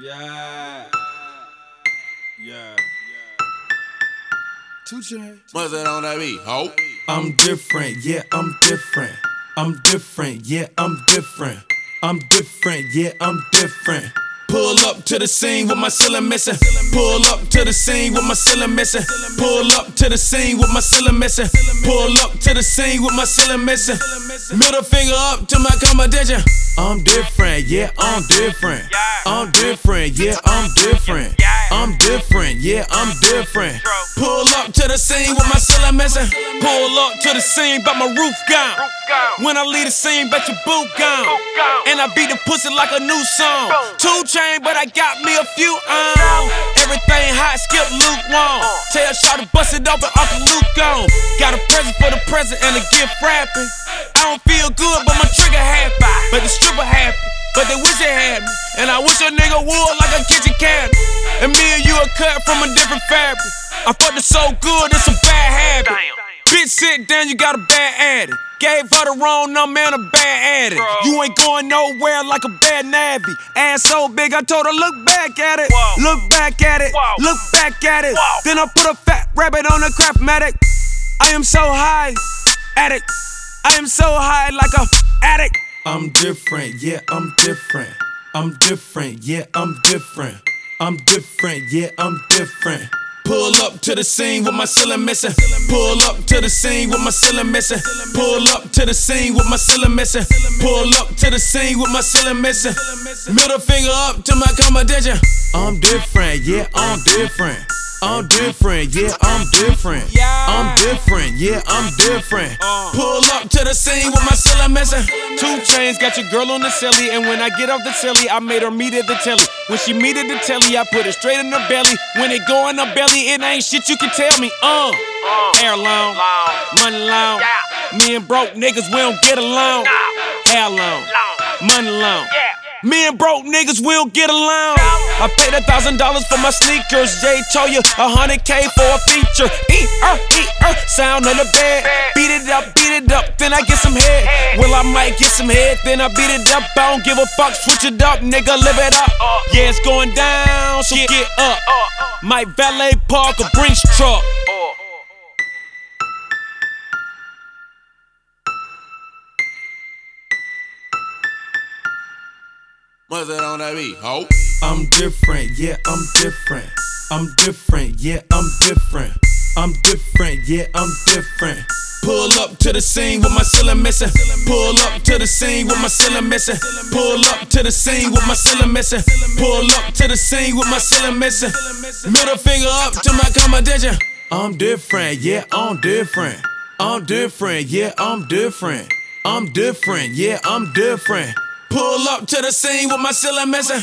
Yeah. Yeah. Two Chainz. What's that on that beat? Ho. I'm different, yeah, I'm different. I'm different, yeah, I'm different. I'm different, yeah, I'm different. Pull up to the scene with my ceiling missing. Pull up to the scene with my ceiling missing. Pull up to the scene with my ceiling missing. Pull up to the scene with my ceiling missing. Middle finger up to my competition. I'm different, yeah, I'm different. I'm different, yeah, I'm different. I'm different, yeah, I'm different. Pull up to the scene with my ceiling missing. Pull up to the scene, but my roof gone. When I leave the scene, bet your boot gone. And I beat the pussy like a new song. Two chain, but I got me a few on. Everything hot, skip lukewarm. Tell Shaw to bust it open, Uncle Luke on. Got a present for the present and a gift wrapping. I don't feel good, but my trigger happy. But the stripper happy. But they wish they had me. And I wish a nigga would like a kitchen cabinet. And me and you are cut from a different fabric. I fucked it so good, it's a bad habit. Bitch, sit down, you got a bad addict. Gave her the wrong number and a bad addict. You ain't going nowhere like a bad navvy. Ass so big, I told her, look back at it. Look back at it. Look back at it. Then I put a fat rabbit on a craftmatic. I am so high, addict. I am so high like a addict. I'm different, yeah, I'm different. I'm different, yeah, I'm different. I'm different, yeah, I'm different. Pull up to the scene with my ceiling missing. Pull up to the scene with my ceiling missing. Pull up to the scene with my ceiling missing. Pull up to the scene with my ceiling missing. Middle finger up to my competition. I'm different, yeah, I'm different. I'm different, yeah, I'm different. I'm different, yeah, I'm different. Pull up to the scene with my ceiling missing. Two Chainz, got your girl on the silly, and when I get off the silly, I made her meet at the telly. When she meet at the telly, I put it straight in her belly. When it go in her belly, it ain't shit you can tell me. Uh, hair long, money long. Me and broke niggas, we don't get along. Hair long, money long. Me and broke niggas will get along. I paid a thousand dollars for my sneakers. Jay told you a hundred K for a feature. E er e er, sound on the bed. Beat it up, beat it up, then I get some head. Well, I might get some head, then I beat it up. I don't give a fuck, switch it up, nigga, live it up. Yeah, it's going down, so get up. My valet park a Brinks truck. What's that on that beat? Ho. I'm different, yeah, I'm different. I'm different, yeah, I'm different. I'm different, yeah, I'm different. Pull up to the scene with my ceiling missing. Pull up to the scene with my ceiling missing. Pull up to the scene with my ceiling missing. Pull up to the scene with my ceiling missing. Middle finger up to my competition. I'm different, yeah, I'm different. I'm different, yeah, I'm different. I'm different, yeah, I'm different. Pull up to the scene with my ceiling missing.